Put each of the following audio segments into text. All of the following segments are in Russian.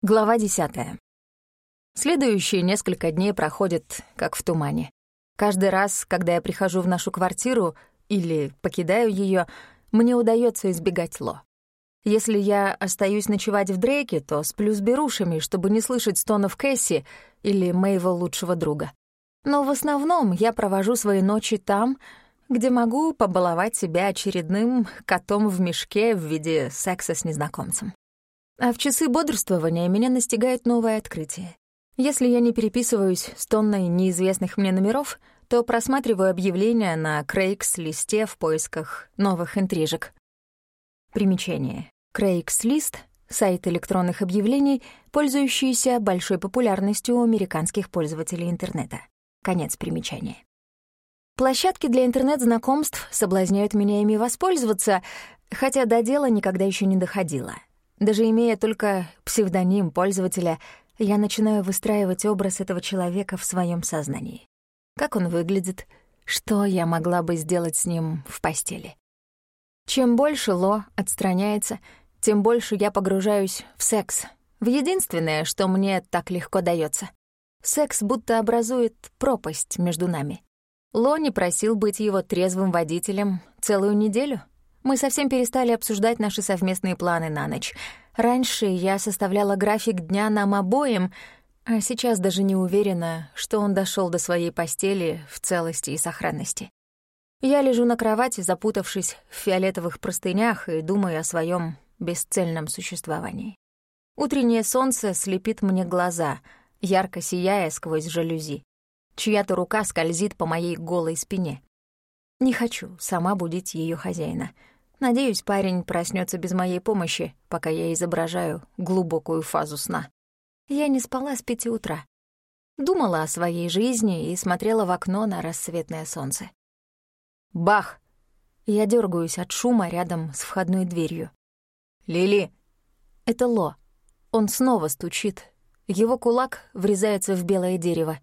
Глава десятая. Следующие несколько дней проходят как в тумане. Каждый раз, когда я прихожу в нашу квартиру или покидаю ее, мне удается избегать Ло. Если я остаюсь ночевать в Дрейке, то сплю с берушами, чтобы не слышать стонов Кэсси или моего лучшего друга. Но в основном я провожу свои ночи там, где могу побаловать себя очередным котом в мешке в виде секса с незнакомцем. А в часы бодрствования меня настигает новое открытие. Если я не переписываюсь с тонной неизвестных мне номеров, то просматриваю объявления на Крейгс-листе в поисках новых интрижек. Примечание. Крейгс-лист — сайт электронных объявлений, пользующийся большой популярностью у американских пользователей интернета. Конец примечания. Площадки для интернет-знакомств соблазняют меня ими воспользоваться, хотя до дела никогда еще не доходило — даже имея только псевдоним пользователя, я начинаю выстраивать образ этого человека в своем сознании. Как он выглядит, что я могла бы сделать с ним в постели. Чем больше Ло отстраняется, тем больше я погружаюсь в секс, в единственное, что мне так легко дается. Секс будто образует пропасть между нами. Ло не просил быть его трезвым водителем целую неделю — мы совсем перестали обсуждать наши совместные планы на ночь. Раньше я составляла график дня нам обоим, а сейчас даже не уверена, что он дошел до своей постели в целости и сохранности. Я лежу на кровати, запутавшись в фиолетовых простынях и думаю о своем бесцельном существовании. Утреннее солнце слепит мне глаза, ярко сияя сквозь жалюзи. Чья-то рука скользит по моей голой спине. Не хочу сама будить ее хозяина. Надеюсь, парень проснется без моей помощи, пока я изображаю глубокую фазу сна. Я не спала с пяти утра. Думала о своей жизни и смотрела в окно на рассветное солнце. Бах! Я дергаюсь от шума рядом с входной дверью. «Лили!» Это Ло. Он снова стучит. Его кулак врезается в белое дерево.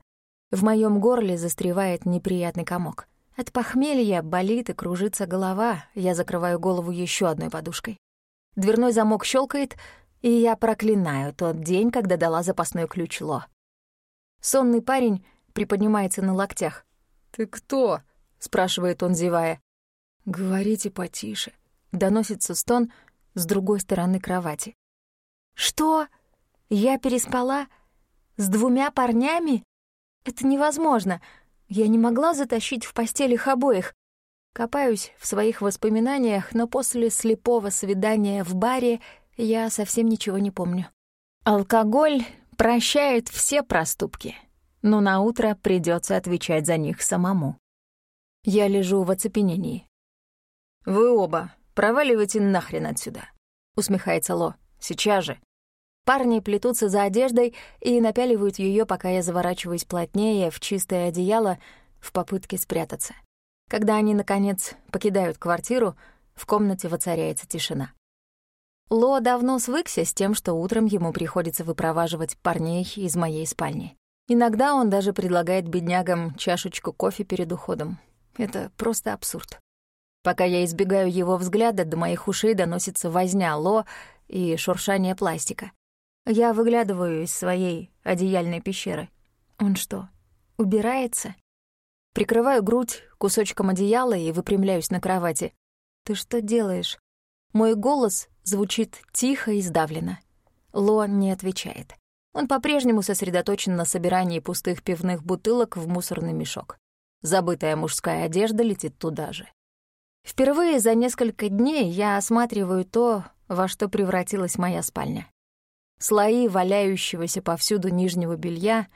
В моем горле застревает неприятный комок. От похмелья болит и кружится голова, я закрываю голову еще одной подушкой. Дверной замок щелкает, и я проклинаю тот день, когда дала запасной ключ Ло. Сонный парень приподнимается на локтях. «Ты кто?» — спрашивает он, зевая. «Говорите потише», — доносится стон с другой стороны кровати. «Что? Я переспала? С двумя парнями? Это невозможно!» Я не могла затащить в постель их обоих. Копаюсь в своих воспоминаниях, но после слепого свидания в баре я совсем ничего не помню. Алкоголь прощает все проступки, но на утро придется отвечать за них самому. Я лежу в оцепенении. «Вы оба проваливайте нахрен отсюда», — усмехается Ло. «Сейчас же». Парни плетутся за одеждой и напяливают ее, пока я заворачиваюсь плотнее в чистое одеяло в попытке спрятаться. Когда они, наконец, покидают квартиру, в комнате воцаряется тишина. Ло давно свыкся с тем, что утром ему приходится выпроваживать парней из моей спальни. Иногда он даже предлагает беднягам чашечку кофе перед уходом. Это просто абсурд. Пока я избегаю его взгляда, до моих ушей доносится возня Ло и шуршание пластика. Я выглядываю из своей одеяльной пещеры. Он что, убирается? Прикрываю грудь кусочком одеяла и выпрямляюсь на кровати. «Ты что делаешь?» Мой голос звучит тихо и сдавленно. Ло не отвечает. Он по-прежнему сосредоточен на собирании пустых пивных бутылок в мусорный мешок. Забытая мужская одежда летит туда же. Впервые за несколько дней я осматриваю то, во что превратилась моя спальня слои валяющегося повсюду нижнего белья,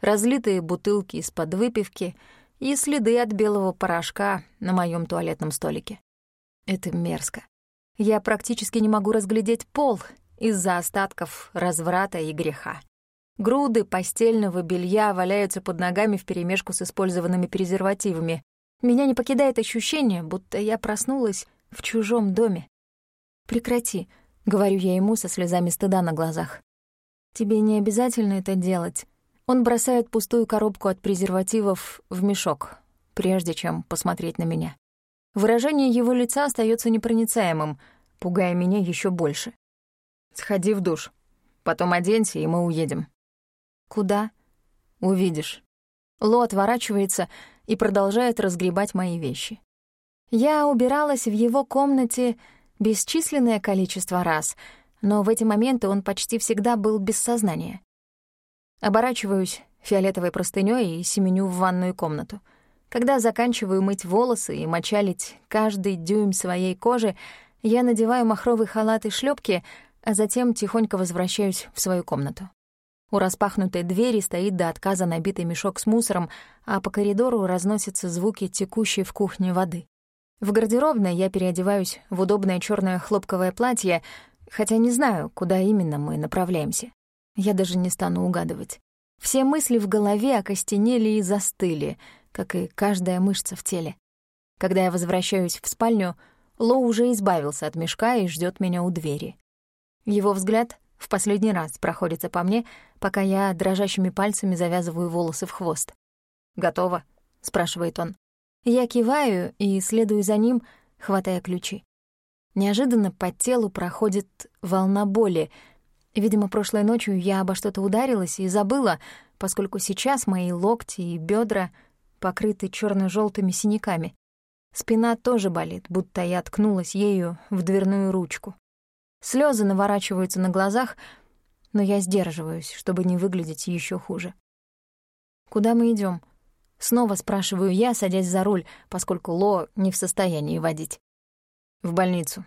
разлитые бутылки из-под выпивки и следы от белого порошка на моем туалетном столике. Это мерзко. Я практически не могу разглядеть пол из-за остатков разврата и греха. Груды постельного белья валяются под ногами вперемешку с использованными презервативами. Меня не покидает ощущение, будто я проснулась в чужом доме. Прекрати, Говорю я ему со слезами стыда на глазах. «Тебе не обязательно это делать». Он бросает пустую коробку от презервативов в мешок, прежде чем посмотреть на меня. Выражение его лица остается непроницаемым, пугая меня еще больше. «Сходи в душ. Потом оденься, и мы уедем». «Куда?» «Увидишь». Ло отворачивается и продолжает разгребать мои вещи. Я убиралась в его комнате бесчисленное количество раз, но в эти моменты он почти всегда был без сознания. Оборачиваюсь фиолетовой простынёй и семеню в ванную комнату. Когда заканчиваю мыть волосы и мочалить каждый дюйм своей кожи, я надеваю махровый халат и шлёпки, а затем тихонько возвращаюсь в свою комнату. У распахнутой двери стоит до отказа набитый мешок с мусором, а по коридору разносятся звуки текущей в кухне воды. В гардеробной я переодеваюсь в удобное черное хлопковое платье, хотя не знаю, куда именно мы направляемся. Я даже не стану угадывать. Все мысли в голове окостенели и застыли, как и каждая мышца в теле. Когда я возвращаюсь в спальню, Ло уже избавился от мешка и ждет меня у двери. Его взгляд в последний раз проходится по мне, пока я дрожащими пальцами завязываю волосы в хвост. «Готово?» — спрашивает он. Я киваю и следую за ним, хватая ключи. Неожиданно по телу проходит волна боли. Видимо, прошлой ночью я обо что-то ударилась и забыла, поскольку сейчас мои локти и бедра покрыты черно желтыми синяками. Спина тоже болит, будто я ткнулась ею в дверную ручку. Слезы наворачиваются на глазах, но я сдерживаюсь, чтобы не выглядеть еще хуже. «Куда мы идем? Снова спрашиваю я, садясь за руль, поскольку Ло не в состоянии водить. «В больницу.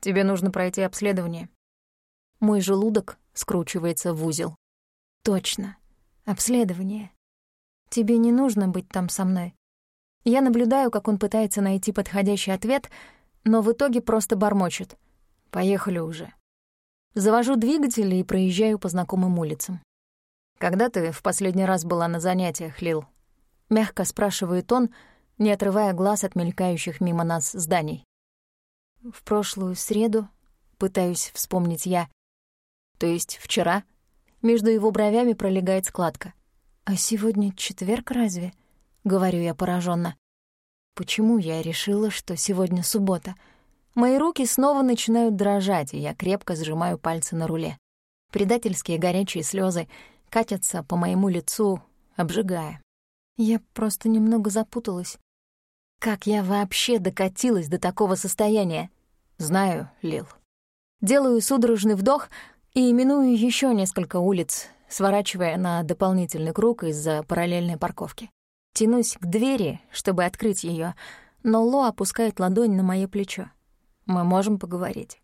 Тебе нужно пройти обследование». Мой желудок скручивается в узел. «Точно. Обследование. Тебе не нужно быть там со мной». Я наблюдаю, как он пытается найти подходящий ответ, но в итоге просто бормочет. Поехали уже. Завожу двигатель и проезжаю по знакомым улицам. Когда ты в последний раз была на занятиях, Лил? Мягко спрашивает он, не отрывая глаз от мелькающих мимо нас зданий. В прошлую среду, пытаюсь вспомнить я. То есть вчера? Между его бровями пролегает складка. А сегодня четверг разве? Говорю я пораженно. Почему я решила, что сегодня суббота — Мои руки снова начинают дрожать, и я крепко сжимаю пальцы на руле. Предательские горячие слезы катятся по моему лицу, обжигая. Я просто немного запуталась. Как я вообще докатилась до такого состояния? Знаю, Лил. Делаю судорожный вдох и миную еще несколько улиц, сворачивая на дополнительный круг из-за параллельной парковки. Тянусь к двери, чтобы открыть ее, но Ло опускает ладонь на мое плечо. Мы можем поговорить.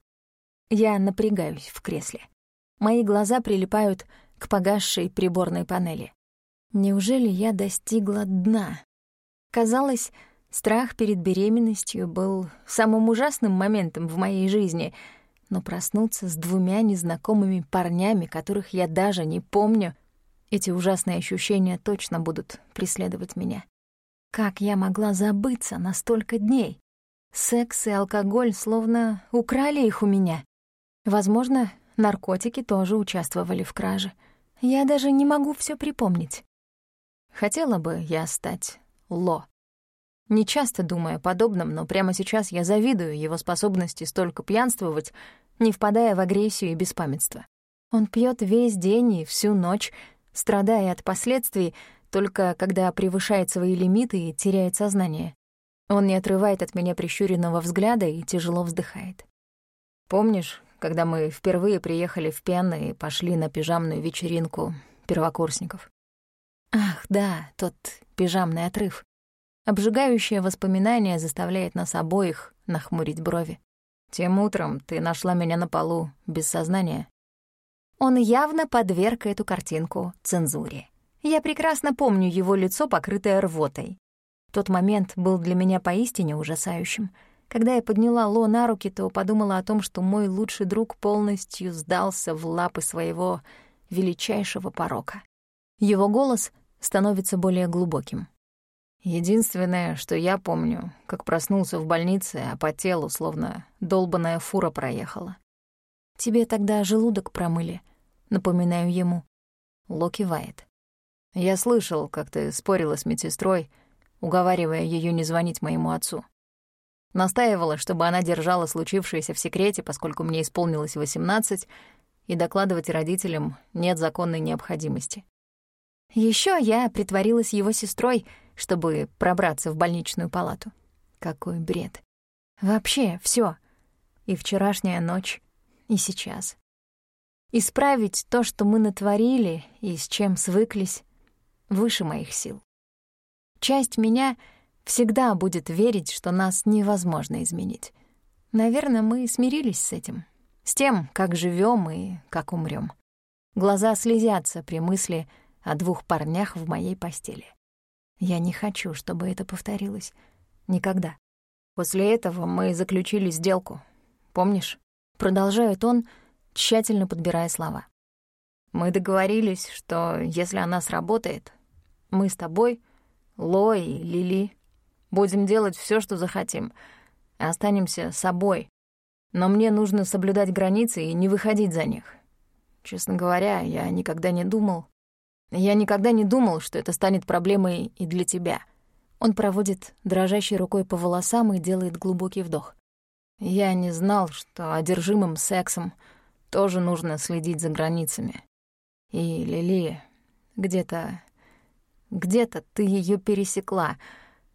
Я напрягаюсь в кресле. Мои глаза прилипают к погасшей приборной панели. Неужели я достигла дна? Казалось, страх перед беременностью был самым ужасным моментом в моей жизни, но проснуться с двумя незнакомыми парнями, которых я даже не помню, эти ужасные ощущения точно будут преследовать меня. Как я могла забыться на столько дней? Секс и алкоголь словно украли их у меня. Возможно, наркотики тоже участвовали в краже. Я даже не могу все припомнить. Хотела бы я стать Ло. Не часто думаю о подобном, но прямо сейчас я завидую его способности столько пьянствовать, не впадая в агрессию и беспамятство. Он пьет весь день и всю ночь, страдая от последствий, только когда превышает свои лимиты и теряет сознание. Он не отрывает от меня прищуренного взгляда и тяжело вздыхает. «Помнишь, когда мы впервые приехали в Пен и пошли на пижамную вечеринку первокурсников?» «Ах, да, тот пижамный отрыв. Обжигающее воспоминание заставляет нас обоих нахмурить брови. Тем утром ты нашла меня на полу, без сознания». Он явно подверг эту картинку цензуре. Я прекрасно помню его лицо, покрытое рвотой. Тот момент был для меня поистине ужасающим. Когда я подняла Ло на руки, то подумала о том, что мой лучший друг полностью сдался в лапы своего величайшего порока. Его голос становится более глубоким. Единственное, что я помню, как проснулся в больнице, а по телу словно долбаная фура проехала. «Тебе тогда желудок промыли», — напоминаю ему. Ло кивает. «Я слышал, как ты спорила с медсестрой, уговаривая ее не звонить моему отцу. Настаивала, чтобы она держала случившееся в секрете, поскольку мне исполнилось 18, и докладывать родителям нет законной необходимости. Еще я притворилась его сестрой, чтобы пробраться в больничную палату. Какой бред. Вообще все. И вчерашняя ночь, и сейчас. Исправить то, что мы натворили и с чем свыклись, выше моих сил. Часть меня всегда будет верить, что нас невозможно изменить. Наверное, мы смирились с этим, с тем, как живем и как умрем. Глаза слезятся при мысли о двух парнях в моей постели. Я не хочу, чтобы это повторилось. Никогда. После этого мы заключили сделку. Помнишь? Продолжает он, тщательно подбирая слова. Мы договорились, что если она сработает, мы с тобой, Ло и Лили, будем делать все, что захотим, останемся собой. Но мне нужно соблюдать границы и не выходить за них. Честно говоря, я никогда не думал... Я никогда не думал, что это станет проблемой и для тебя. Он проводит дрожащей рукой по волосам и делает глубокий вдох. Я не знал, что одержимым сексом тоже нужно следить за границами. И Лили, где-то... Где-то ты ее пересекла,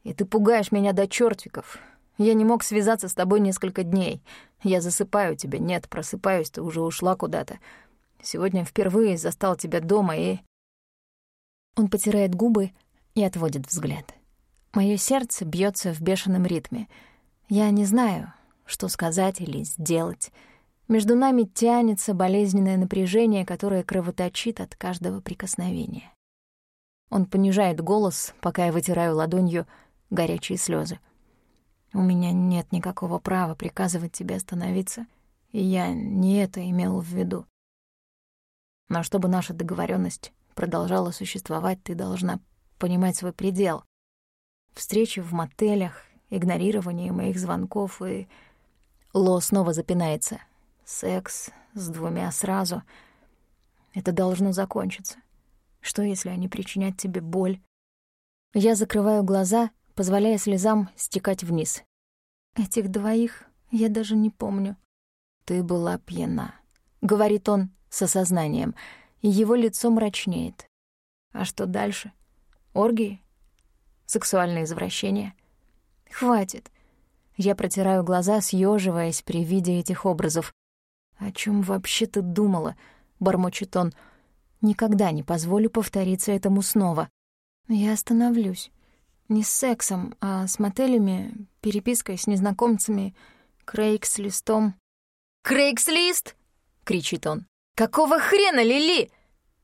и ты пугаешь меня до чертиков. Я не мог связаться с тобой несколько дней. Я засыпаю тебя. Нет, просыпаюсь, ты уже ушла куда-то. Сегодня впервые застал тебя дома и... Он потирает губы и отводит взгляд. Моё сердце бьётся в бешеном ритме. Я не знаю, что сказать или сделать. Между нами тянется болезненное напряжение, которое кровоточит от каждого прикосновения. Он понижает голос, пока я вытираю ладонью горячие слезы. У меня нет никакого права приказывать тебе остановиться, и я не это имел в виду. Но чтобы наша договоренность продолжала существовать, ты должна понимать свой предел. Встречи в мотелях, игнорирование моих звонков и... Ло снова запинается. Секс с двумя сразу. Это должно закончиться. Что, если они причинят тебе боль? Я закрываю глаза, позволяя слезам стекать вниз. Этих двоих я даже не помню. «Ты была пьяна», — говорит он с осознанием, его лицо мрачнеет. А что дальше? Оргии? Сексуальные извращения? Хватит. Я протираю глаза, съеживаясь при виде этих образов. «О чем вообще ты думала?» — бормочет он. «Никогда не позволю повториться этому снова. Я остановлюсь. Не с сексом, а с мотелями, перепиской с незнакомцами, крейгс-листом». «Крейгс-лист?» — кричит он. «Какого хрена, Лили?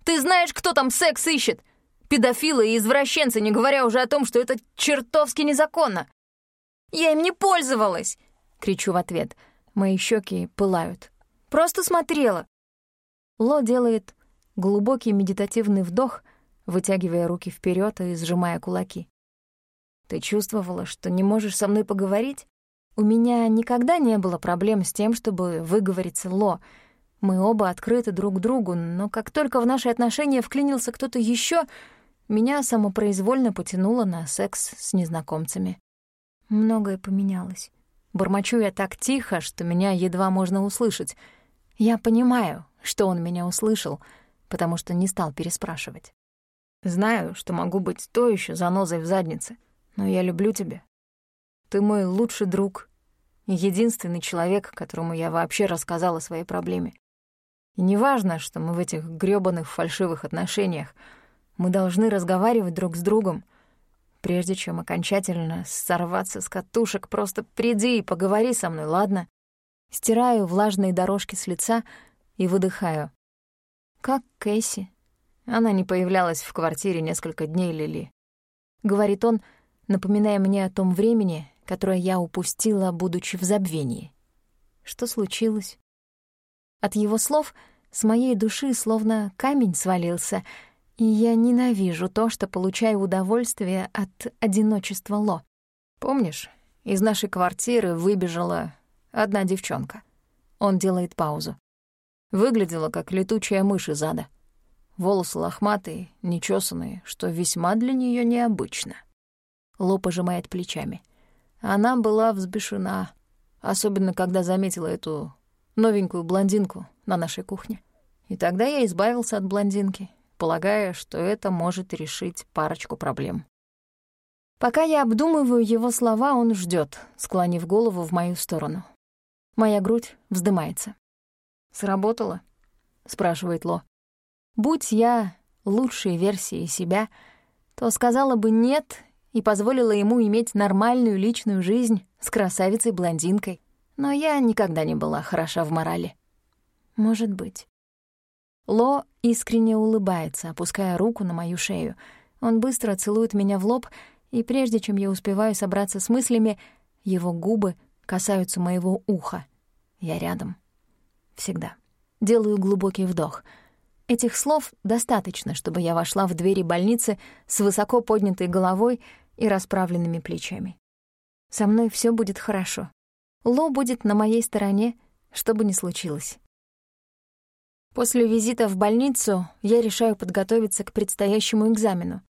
Ты знаешь, кто там секс ищет? Педофилы и извращенцы, не говоря уже о том, что это чертовски незаконно!» «Я им не пользовалась!» — кричу в ответ. Мои щеки пылают. «Просто смотрела!» Ло делает глубокий медитативный вдох, вытягивая руки вперед и сжимая кулаки. «Ты чувствовала, что не можешь со мной поговорить? У меня никогда не было проблем с тем, чтобы выговориться Ло. Мы оба открыты друг другу, но как только в наши отношения вклинился кто-то еще, меня самопроизвольно потянуло на секс с незнакомцами. Многое поменялось. Бормочу я так тихо, что меня едва можно услышать. Я понимаю, что он меня услышал, потому что не стал переспрашивать. Знаю, что могу быть то еще занозой в заднице, но я люблю тебя. Ты мой лучший друг единственный человек, которому я вообще рассказала о своей проблеме. И неважно, что мы в этих грёбаных фальшивых отношениях, мы должны разговаривать друг с другом — Прежде чем окончательно сорваться с катушек, просто приди и поговори со мной, ладно? Стираю влажные дорожки с лица и выдыхаю. Как Кэсси? Она не появлялась в квартире несколько дней, Лили. Говорит он, напоминая мне о том времени, которое я упустила, будучи в забвении. Что случилось? От его слов с моей души словно камень свалился — и я ненавижу то, что получаю удовольствие от одиночества Ло. Помнишь, из нашей квартиры выбежала одна девчонка. Он делает паузу. Выглядела, как летучая мышь из ада. Волосы лохматые, нечесанные, что весьма для нее необычно. Ло пожимает плечами. Она была взбешена, особенно когда заметила эту новенькую блондинку на нашей кухне. И тогда я избавился от блондинки, полагая, что это может решить парочку проблем. Пока я обдумываю его слова, он ждет, склонив голову в мою сторону. Моя грудь вздымается. «Сработало?» — спрашивает Ло. «Будь я лучшей версией себя, то сказала бы «нет» и позволила ему иметь нормальную личную жизнь с красавицей-блондинкой. Но я никогда не была хороша в морали. Может быть. Ло искренне улыбается, опуская руку на мою шею. Он быстро целует меня в лоб, и прежде чем я успеваю собраться с мыслями, его губы касаются моего уха. Я рядом. Всегда. Делаю глубокий вдох. Этих слов достаточно, чтобы я вошла в двери больницы с высоко поднятой головой и расправленными плечами. Со мной все будет хорошо. Ло будет на моей стороне, что бы ни случилось. После визита в больницу я решаю подготовиться к предстоящему экзамену.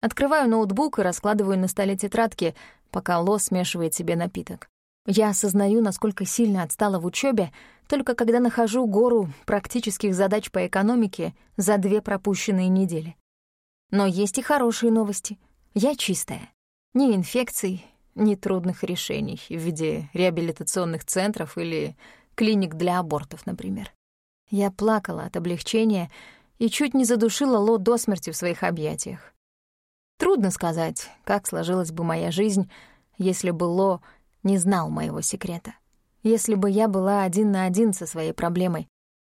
Открываю ноутбук и раскладываю на столе тетрадки, пока Ло смешивает себе напиток. Я осознаю, насколько сильно отстала в учебе, только когда нахожу гору практических задач по экономике за две пропущенные недели. Но есть и хорошие новости. Я чистая. Ни инфекций, ни трудных решений в виде реабилитационных центров или клиник для абортов, например. Я плакала от облегчения и чуть не задушила Ло до смерти в своих объятиях. Трудно сказать, как сложилась бы моя жизнь, если бы Ло не знал моего секрета. Если бы я была один на один со своей проблемой.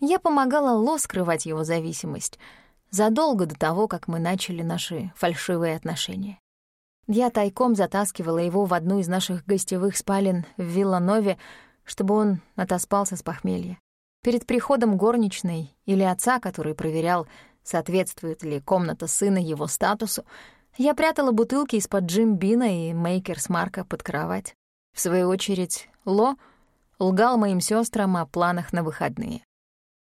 Я помогала Ло скрывать его зависимость задолго до того, как мы начали наши фальшивые отношения. Я тайком затаскивала его в одну из наших гостевых спален в Вилланове, чтобы он отоспался с похмелья. Перед приходом горничной или отца, который проверял, соответствует ли комната сына его статусу, я прятала бутылки из-под Джим Бина и Мейкерс Марка под кровать. В свою очередь, Ло лгал моим сестрам о планах на выходные.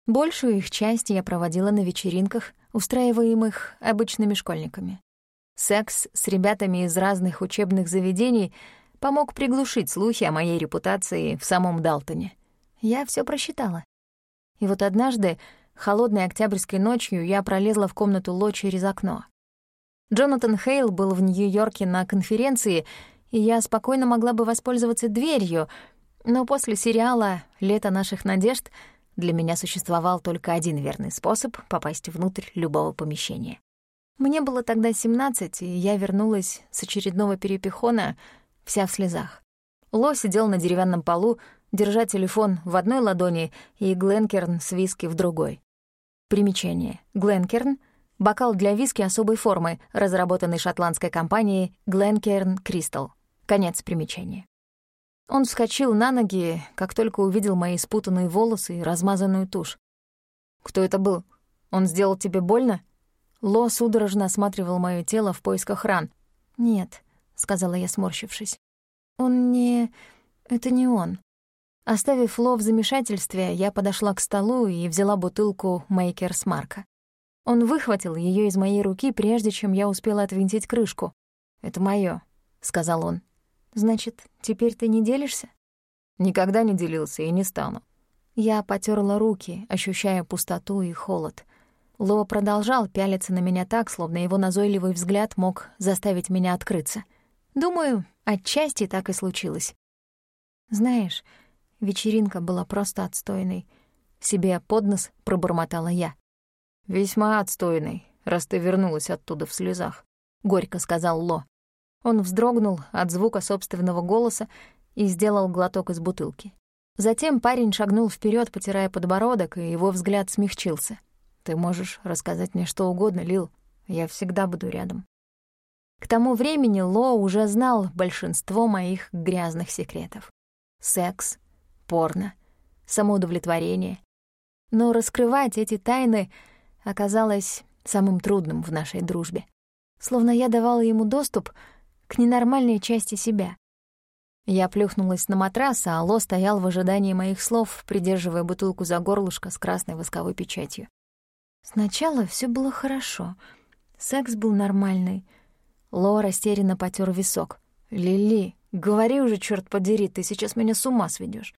Большую их часть я проводила на вечеринках, устраиваемых обычными школьниками. Секс с ребятами из разных учебных заведений помог приглушить слухи о моей репутации в самом Далтоне. Я все просчитала. И вот однажды, холодной октябрьской ночью, я пролезла в комнату Ло через окно. Джонатан Хейл был в Нью-Йорке на конференции, и я спокойно могла бы воспользоваться дверью, но после сериала «Лето наших надежд» для меня существовал только один верный способ попасть внутрь любого помещения. Мне было тогда 17, и я вернулась с очередного перепихона вся в слезах. Ло сидел на деревянном полу, держа телефон в одной ладони и Гленкерн с виски в другой. Примечание. Гленкерн — бокал для виски особой формы, разработанный шотландской компанией Glencairn Crystal. Конец примечания. Он вскочил на ноги, как только увидел мои спутанные волосы и размазанную тушь. «Кто это был? Он сделал тебе больно?» Ло судорожно осматривал моё тело в поисках ран. «Нет», — сказала я, сморщившись. «Он не... это не он». Оставив Ло в замешательстве, я подошла к столу и взяла бутылку Мейкерс Марка. Он выхватил ее из моей руки, прежде чем я успела отвинтить крышку. «Это моё», — сказал он. «Значит, теперь ты не делишься?» «Никогда не делился и не стану». Я потерла руки, ощущая пустоту и холод. Ло продолжал пялиться на меня так, словно его назойливый взгляд мог заставить меня открыться. Думаю, отчасти так и случилось. Знаешь, вечеринка была просто отстойной. Себе под нос пробормотала я. «Весьма отстойный, раз ты вернулась оттуда в слезах», — горько сказал Ло. Он вздрогнул от звука собственного голоса и сделал глоток из бутылки. Затем парень шагнул вперед, потирая подбородок, и его взгляд смягчился. «Ты можешь рассказать мне что угодно, Лил. Я всегда буду рядом». К тому времени Ло уже знал большинство моих грязных секретов. Секс, порно, самоудовлетворение. Но раскрывать эти тайны оказалось самым трудным в нашей дружбе. Словно я давала ему доступ к ненормальной части себя. Я плюхнулась на матрас, а Алло стоял в ожидании моих слов, придерживая бутылку за горлышко с красной восковой печатью. Сначала все было хорошо. Секс был нормальный. Ло растерянно потер висок. «Лили, говори уже, черт подери, ты сейчас меня с ума сведешь.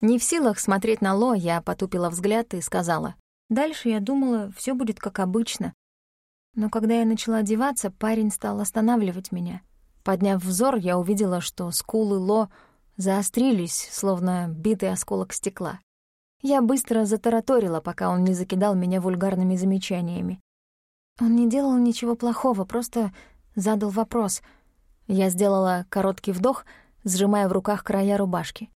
Не в силах смотреть на Ло, я потупила взгляд и сказала. Дальше я думала, все будет как обычно. Но когда я начала одеваться, парень стал останавливать меня. Подняв взор, я увидела, что скулы Ло заострились, словно битый осколок стекла. Я быстро затараторила, пока он не закидал меня вульгарными замечаниями. Он не делал ничего плохого, просто задал вопрос. Я сделала короткий вдох, сжимая в руках края рубашки.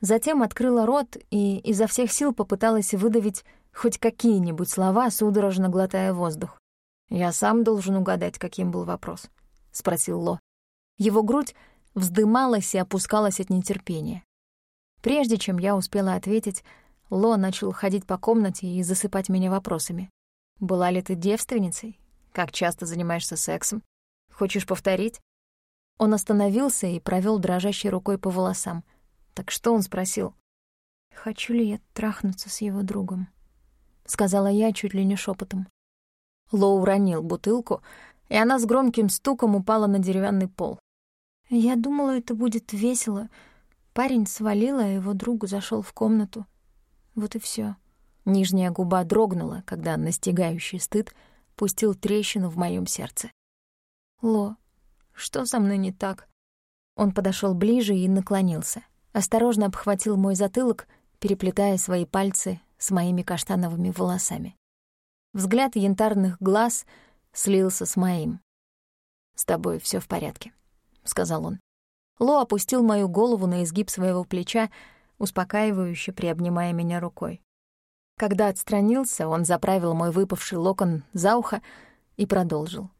Затем открыла рот и изо всех сил попыталась выдавить хоть какие-нибудь слова, судорожно глотая воздух. «Я сам должен угадать, каким был вопрос», — спросил Ло. Его грудь вздымалась и опускалась от нетерпения. Прежде чем я успела ответить, Ло начал ходить по комнате и засыпать меня вопросами. «Была ли ты девственницей? Как часто занимаешься сексом? Хочешь повторить?» Он остановился и провел дрожащей рукой по волосам. Так что он спросил? «Хочу ли я трахнуться с его другом?» — сказала я чуть ли не шепотом. Ло уронил бутылку, и она с громким стуком упала на деревянный пол. Я думала, это будет весело. Парень свалил, а его другу зашел в комнату. Вот и все. Нижняя губа дрогнула, когда настигающий стыд пустил трещину в моем сердце. «Ло, что со мной не так?» Он подошел ближе и наклонился. Осторожно обхватил мой затылок, переплетая свои пальцы с моими каштановыми волосами. Взгляд янтарных глаз слился с моим. «С тобой все в порядке», — сказал он. Ло опустил мою голову на изгиб своего плеча, успокаивающе приобнимая меня рукой. Когда отстранился, он заправил мой выпавший локон за ухо и продолжил.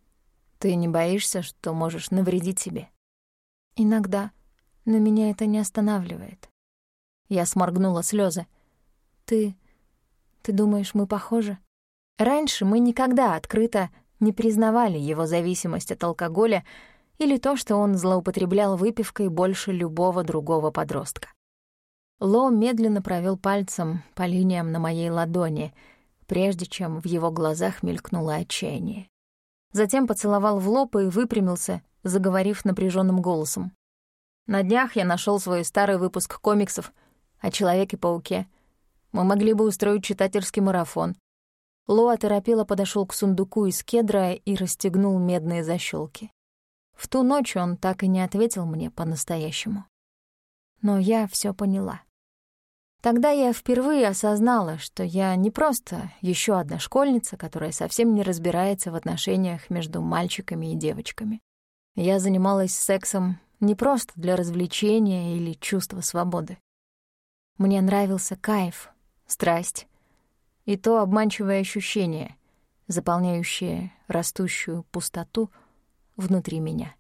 «Ты не боишься, что можешь навредить себе?» «Иногда, но меня это не останавливает». Я сморгнула слезы. «Ты... ты думаешь, мы похожи?» Раньше мы никогда открыто не признавали его зависимость от алкоголя или то, что он злоупотреблял выпивкой больше любого другого подростка. Ло медленно провел пальцем по линиям на моей ладони, прежде чем в его глазах мелькнуло отчаяние. Затем поцеловал в лоб и выпрямился, заговорив напряженным голосом. «На днях я нашел свой старый выпуск комиксов о Человеке-пауке. Мы могли бы устроить читательский марафон. Лоа торопело подошел к сундуку из кедра и расстегнул медные защелки. В ту ночь он так и не ответил мне по-настоящему. Но я все поняла. Тогда я впервые осознала, что я не просто еще одна школьница, которая совсем не разбирается в отношениях между мальчиками и девочками. Я занималась сексом не просто для развлечения или чувства свободы. Мне нравился кайф, страсть, и то обманчивое ощущение, заполняющее растущую пустоту внутри меня.